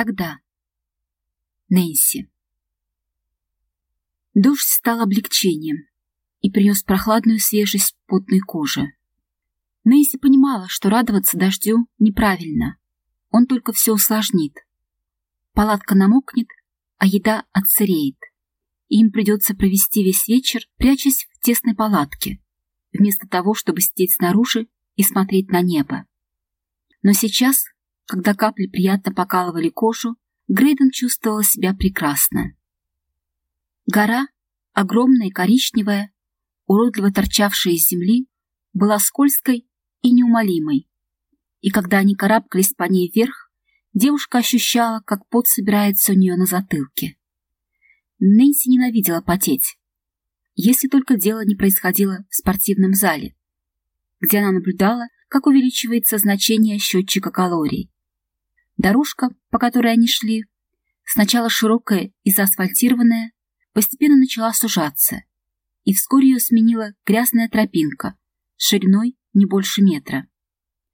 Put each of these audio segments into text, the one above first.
Тогда. Нэнси. Дождь стал облегчением и принес прохладную свежесть потной кожи. Нэнси понимала, что радоваться дождю неправильно. Он только все усложнит. Палатка намокнет, а еда отсыреет. И им придется провести весь вечер, прячась в тесной палатке, вместо того, чтобы сидеть снаружи и смотреть на небо. Но сейчас, когда капли приятно покалывали кожу, Грейден чувствовала себя прекрасно. Гора, огромная и коричневая, уродливо торчавшая из земли, была скользкой и неумолимой. И когда они карабкались по ней вверх, девушка ощущала, как пот собирается у нее на затылке. Нэнси ненавидела потеть, если только дело не происходило в спортивном зале, где она наблюдала, как увеличивается значение счетчика калорий. Дорожка, по которой они шли, сначала широкая и заасфальтированная, постепенно начала сужаться, и вскоре ее сменила грязная тропинка шириной не больше метра.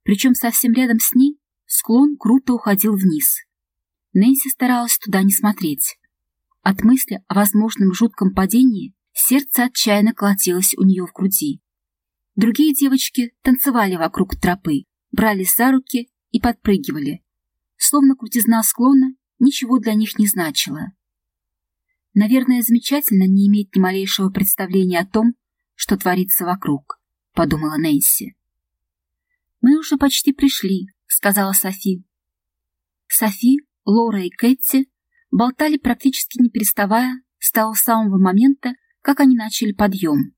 Причем совсем рядом с ней склон круто уходил вниз. Нэнси старалась туда не смотреть. От мысли о возможном жутком падении сердце отчаянно колотилось у нее в груди. Другие девочки танцевали вокруг тропы, брали за руки и подпрыгивали. Словно крутизна склона ничего для них не значила. Наверное, замечательно не иметь ни малейшего представления о том, что творится вокруг, подумала Нэнси. Мы уже почти пришли, сказала Софи. Софи, Лора и Кэти болтали практически не переставая с того самого момента, как они начали подъем.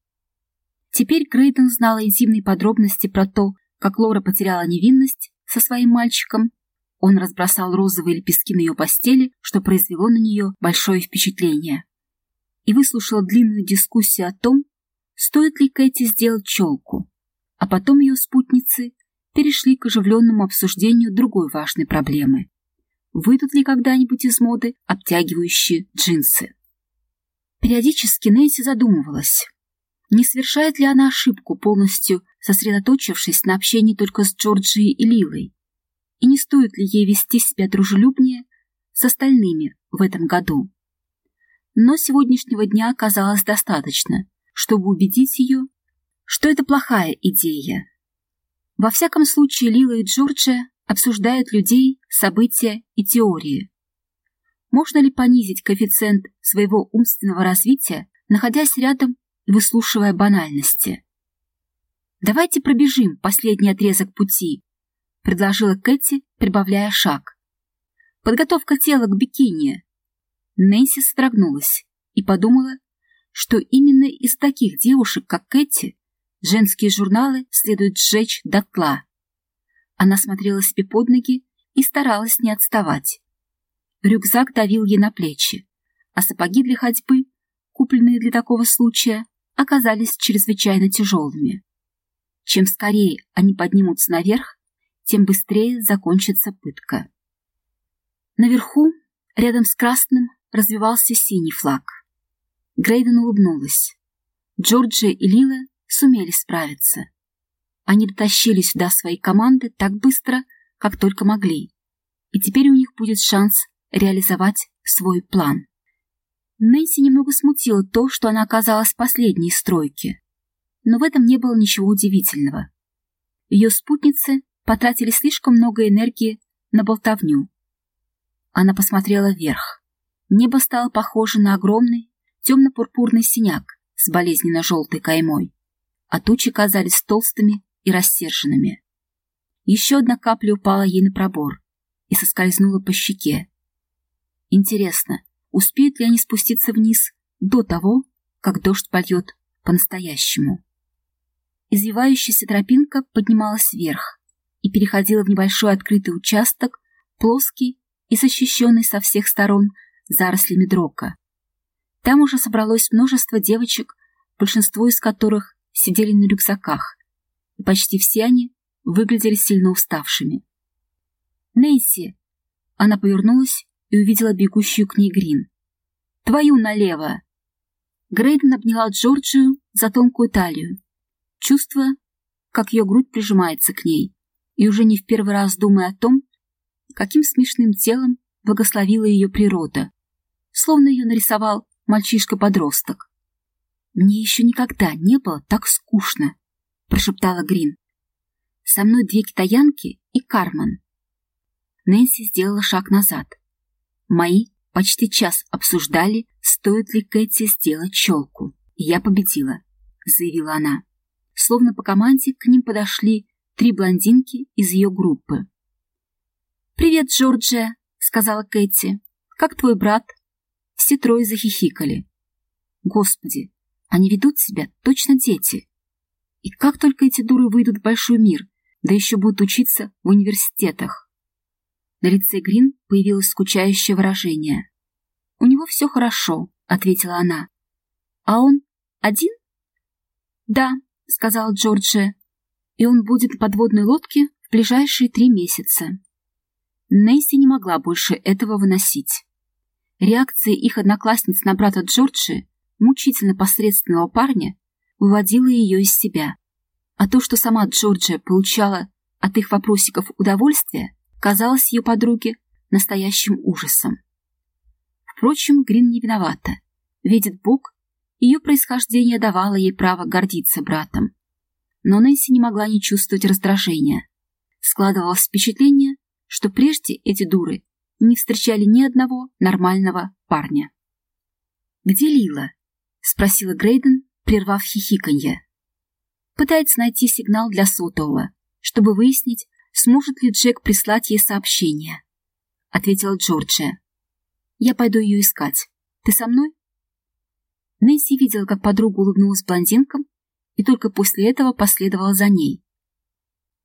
Теперь Грейден знала интимные подробности про то, как Лора потеряла невинность со своим мальчиком. Он разбросал розовые лепестки на ее постели, что произвело на нее большое впечатление. И выслушала длинную дискуссию о том, стоит ли Кэти сделать челку. А потом ее спутницы перешли к оживленному обсуждению другой важной проблемы. Выйдут ли когда-нибудь из моды обтягивающие джинсы? Периодически Нэнси задумывалась, не совершает ли она ошибку, полностью сосредоточившись на общении только с Джорджией и Лилой? И не стоит ли ей вести себя дружелюбнее с остальными в этом году? Но сегодняшнего дня оказалось достаточно, чтобы убедить ее, что это плохая идея. Во всяком случае, Лила и Джорджия обсуждают людей, события и теории. Можно ли понизить коэффициент своего умственного развития, находясь рядом выслушивая банальности. «Давайте пробежим последний отрезок пути», — предложила Кэти, прибавляя шаг. «Подготовка тела к бикини». Нэнси содрогнулась и подумала, что именно из таких девушек, как Кэти, женские журналы следует сжечь дотла. Она смотрела себе под ноги и старалась не отставать. Рюкзак давил ей на плечи, а сапоги для ходьбы, купленные для такого случая, оказались чрезвычайно тяжелыми. Чем скорее они поднимутся наверх, тем быстрее закончится пытка. Наверху, рядом с красным, развивался синий флаг. Грейден улыбнулась. Джорджия и Лила сумели справиться. Они дотащили сюда свои команды так быстро, как только могли, и теперь у них будет шанс реализовать свой план. Нэнси немного смутило то, что она оказалась последней стройки. Но в этом не было ничего удивительного. Ее спутницы потратили слишком много энергии на болтовню. Она посмотрела вверх. Небо стало похоже на огромный темно-пурпурный синяк с болезненно-желтой каймой, а тучи казались толстыми и рассерженными. Еще одна капля упала ей на пробор и соскользнула по щеке. Интересно, успеют ли они спуститься вниз до того, как дождь польет по-настоящему. Извивающаяся тропинка поднималась вверх и переходила в небольшой открытый участок, плоский и защищенный со всех сторон зарослями дрока. Там уже собралось множество девочек, большинство из которых сидели на рюкзаках, и почти все они выглядели сильно уставшими. «Нэнси!» Она повернулась и увидела бегущую к ней Грин. «Твою налево!» Грейден обняла Джорджию за тонкую талию, чувствуя, как ее грудь прижимается к ней, и уже не в первый раз думая о том, каким смешным телом благословила ее природа, словно ее нарисовал мальчишка-подросток. «Мне еще никогда не было так скучно», — прошептала Грин. «Со мной две китаянки и Кармен». Нэнси сделала шаг назад. Мои почти час обсуждали, стоит ли Кэти сделать челку. «Я победила», — заявила она. Словно по команде к ним подошли три блондинки из ее группы. «Привет, Джорджия», — сказала Кэти. «Как твой брат?» Все трое захихикали. «Господи, они ведут себя точно дети. И как только эти дуры выйдут в большой мир, да еще будут учиться в университетах?» На лице Грин появилось скучающее выражение. «У него все хорошо», — ответила она. «А он один?» «Да», — сказала Джорджия, «и он будет на подводной лодке в ближайшие три месяца». Нэнси не могла больше этого выносить. Реакция их одноклассниц на брата Джорджи, мучительно посредственного парня, выводила ее из себя. А то, что сама Джорджия получала от их вопросиков удовольствие, казалось ее подруге настоящим ужасом. Впрочем, Грин не виновата. Видит Бог, ее происхождение давало ей право гордиться братом. Но Нэнси не могла не чувствовать раздражения. Складывалось впечатление, что прежде эти дуры не встречали ни одного нормального парня. «Где Лила?» — спросила Грейден, прервав хихиканье. Пытается найти сигнал для сотового, чтобы выяснить, сможет ли Джек прислать ей сообщение. Ответила Джорджия. «Я пойду ее искать. Ты со мной?» Нэнси видела, как подруга улыбнулась блондинкам, и только после этого последовала за ней.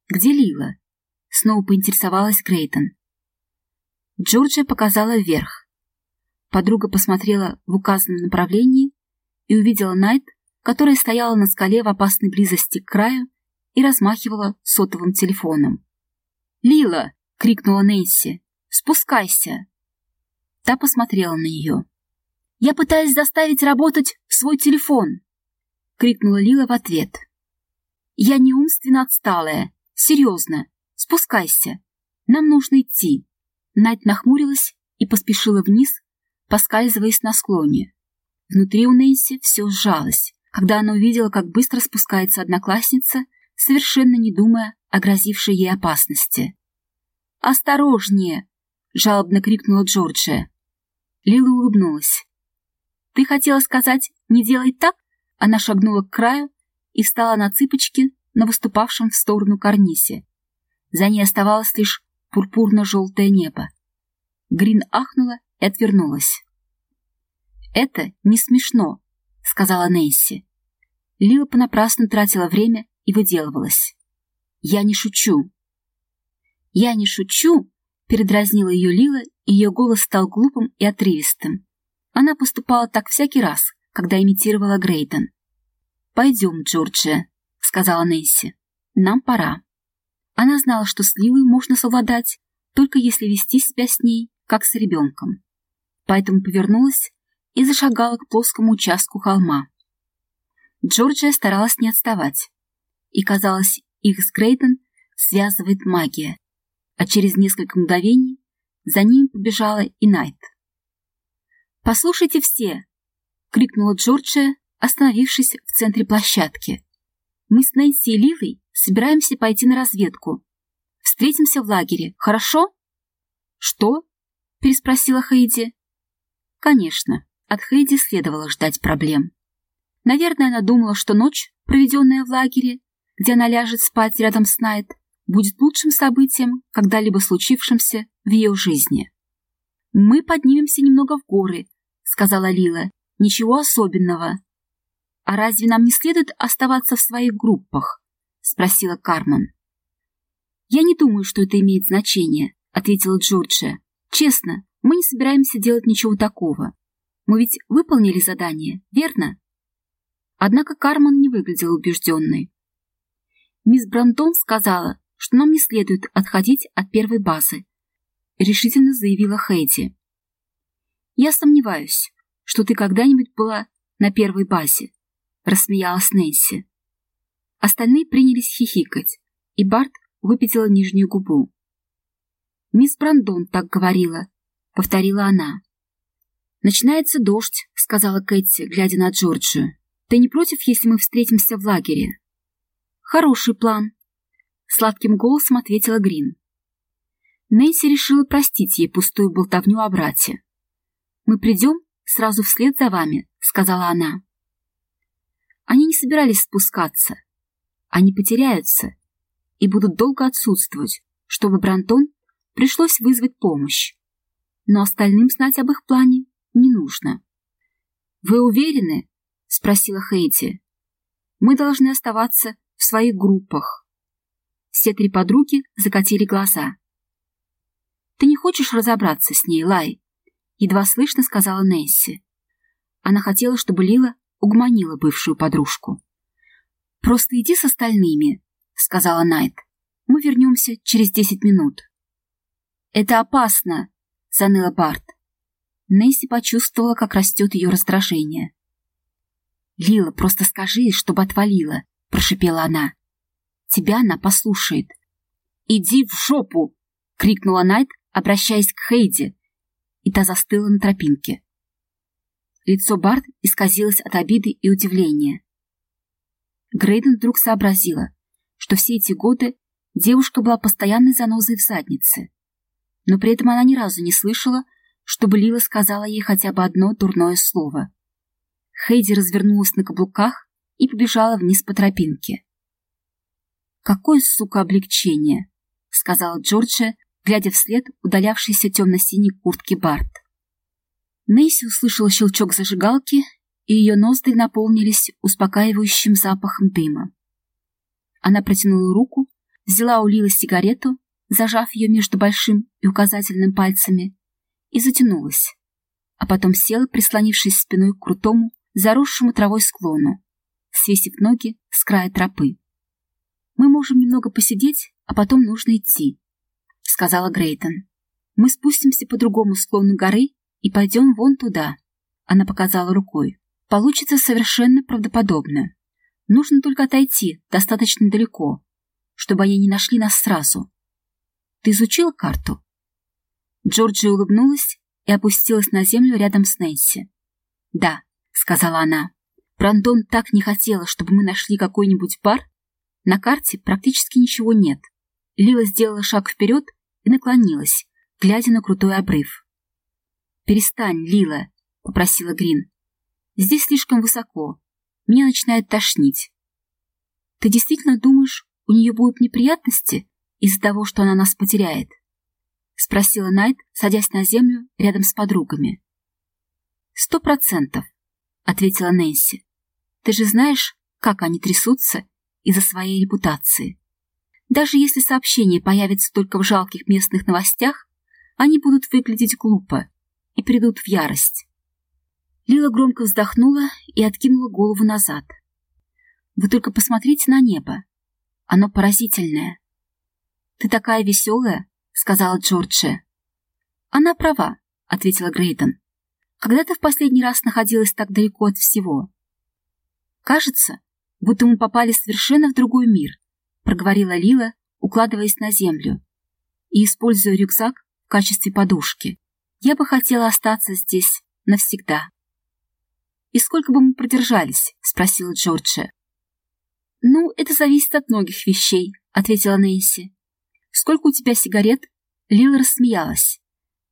«Где Лила?» — снова поинтересовалась Грейтон. Джорджия показала вверх. Подруга посмотрела в указанном направлении и увидела Найт, которая стояла на скале в опасной близости к краю и размахивала сотовым телефоном. «Лила!» — крикнула Нэнси. «Спускайся!» Та посмотрела на нее. «Я пытаюсь заставить работать свой телефон!» — крикнула Лила в ответ. «Я не умственно отсталая. Серьезно. Спускайся. Нам нужно идти». Надь нахмурилась и поспешила вниз, поскальзываясь на склоне. Внутри у Нэнси все сжалось, когда она увидела, как быстро спускается одноклассница, совершенно не думая о грозившей ей опасности. «Осторожнее!» — жалобно крикнула Джорджия. Лила улыбнулась. «Ты хотела сказать, не делай так?» Она шагнула к краю и встала на цыпочки на выступавшем в сторону карнисе. За ней оставалось лишь пурпурно-желтое небо. Грин ахнула и отвернулась. «Это не смешно», — сказала Нэнси. Лила понапрасну тратила время и выделывалась. «Я не шучу». «Я не шучу», — передразнила ее Лила, и ее голос стал глупым и отрывистым. Она поступала так всякий раз, когда имитировала Грейден. «Пойдем, Джорджия», — сказала Нэнси. «Нам пора». Она знала, что с Лилой можно совладать, только если вести себя с ней, как с ребенком. Поэтому повернулась и зашагала к плоскому участку холма. Джорджия старалась не отставать, и, казалось, их с Грейден связывает магия, а через несколько мгновений за ним побежала и Найт. «Послушайте все!» — крикнула Джорджия, остановившись в центре площадки. «Мы с Нэнси и Ливой собираемся пойти на разведку. Встретимся в лагере, хорошо?» «Что?» — переспросила Хейди. «Конечно, от Хейди следовало ждать проблем. Наверное, она думала, что ночь, проведенная в лагере, где она ляжет спать рядом с Найт, будет лучшим событием, когда-либо случившимся в ее жизни. «Мы поднимемся немного в горы», — сказала Лила. «Ничего особенного». «А разве нам не следует оставаться в своих группах?» — спросила Кармен. «Я не думаю, что это имеет значение», — ответила Джорджия. «Честно, мы не собираемся делать ничего такого. Мы ведь выполнили задание, верно?» Однако Кармен не выглядела убежденной. Мисс Брантон сказала, что нам не следует отходить от первой базы, решительно заявила Хейди. Я сомневаюсь, что ты когда-нибудь была на первой базе, рассмеялась Нэнси. Остальные принялись хихикать, и Барт выпятила нижнюю губу. Мисс Брандон так говорила, — повторила она. «Начинается дождь», — сказала Кэти, глядя на Джорджию. «Ты не против, если мы встретимся в лагере?» «Хороший план», — сладким голосом ответила Грин. Нэнси решила простить ей пустую болтовню о брате. «Мы придем сразу вслед за вами», — сказала она. Они не собирались спускаться. Они потеряются и будут долго отсутствовать, чтобы Брантон пришлось вызвать помощь. Но остальным знать об их плане не нужно. «Вы уверены?» — спросила Хейти. «Мы должны оставаться в своих группах». Все три подруги закатили глаза. «Ты не хочешь разобраться с ней, Лай?» — едва слышно сказала Несси. Она хотела, чтобы Лила угомонила бывшую подружку. «Просто иди с остальными», — сказала Найт. «Мы вернемся через десять минут». «Это опасно», — заныла Барт. Несси почувствовала, как растет ее раздражение. «Лила, просто скажи, чтобы отвалила», — прошипела она. «Тебя она послушает». «Иди в жопу!» — крикнула Найт, обращаясь к Хейди, и та застыла на тропинке. Лицо Барт исказилось от обиды и удивления. Грейден вдруг сообразила, что все эти годы девушка была постоянной занозой в заднице но при этом она ни разу не слышала, чтобы Лила сказала ей хотя бы одно дурное слово. Хейди развернулась на каблуках и побежала вниз по тропинке. «Какое, сука, облегчение!» — сказала Джорджия, глядя вслед удалявшейся темно-синей куртки Барт. Нейси услышала щелчок зажигалки, и ее ноздри наполнились успокаивающим запахом дыма. Она протянула руку, взяла у Лилы сигарету зажав ее между большим и указательным пальцами, и затянулась, а потом села, прислонившись спиной к крутому, заросшему травой склону, свесив ноги с края тропы. «Мы можем немного посидеть, а потом нужно идти», — сказала Грейтон. «Мы спустимся по другому склону горы и пойдем вон туда», — она показала рукой. «Получится совершенно правдоподобно. Нужно только отойти достаточно далеко, чтобы они не нашли нас сразу. Ты изучила карту?» Джорджи улыбнулась и опустилась на землю рядом с Нэнси. «Да», — сказала она. «Брандон так не хотела, чтобы мы нашли какой-нибудь бар. На карте практически ничего нет». Лила сделала шаг вперед и наклонилась, глядя на крутой обрыв. «Перестань, Лила», — попросила Грин. «Здесь слишком высоко. Меня начинает тошнить». «Ты действительно думаешь, у нее будут неприятности?» из-за того, что она нас потеряет?» — спросила Найт, садясь на землю рядом с подругами. «Сто процентов», — ответила Нэнси. «Ты же знаешь, как они трясутся из-за своей репутации. Даже если сообщение появится только в жалких местных новостях, они будут выглядеть глупо и придут в ярость». Лила громко вздохнула и откинула голову назад. «Вы только посмотрите на небо. Оно поразительное. «Ты такая веселая», — сказала Джорджия. «Она права», — ответила Грейтон. «Когда ты в последний раз находилась так далеко от всего?» «Кажется, будто мы попали совершенно в другой мир», — проговорила Лила, укладываясь на землю и используя рюкзак в качестве подушки. «Я бы хотела остаться здесь навсегда». «И сколько бы мы продержались?» — спросила Джорджия. «Ну, это зависит от многих вещей», — ответила Нэнси. «Сколько у тебя сигарет?» Лила рассмеялась.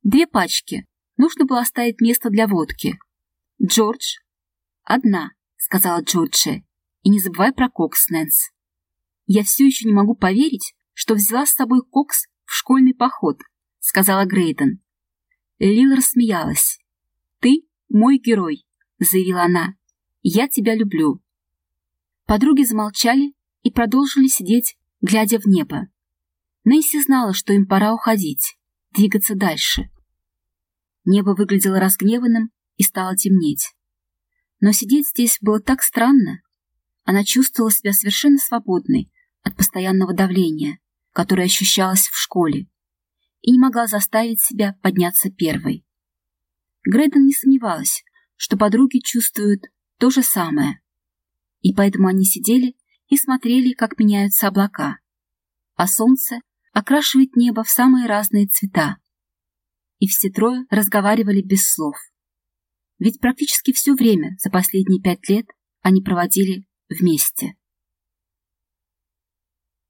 «Две пачки. Нужно было оставить место для водки». «Джордж?» «Одна», — сказала Джорджия. «И не забывай про кокс, Нэнс». «Я все еще не могу поверить, что взяла с собой кокс в школьный поход», — сказала Грейден. Лила рассмеялась. «Ты мой герой», — заявила она. «Я тебя люблю». Подруги замолчали и продолжили сидеть, глядя в небо. Несси знала, что им пора уходить, двигаться дальше. Небо выглядело разгневанным и стало темнеть. Но сидеть здесь было так странно. Она чувствовала себя совершенно свободной от постоянного давления, которое ощущалось в школе, и не могла заставить себя подняться первой. Грейден не сомневалась, что подруги чувствуют то же самое, и поэтому они сидели и смотрели, как меняются облака, а солнце окрашивает небо в самые разные цвета. и все трое разговаривали без слов. Ведь практически все время за последние пять лет они проводили вместе.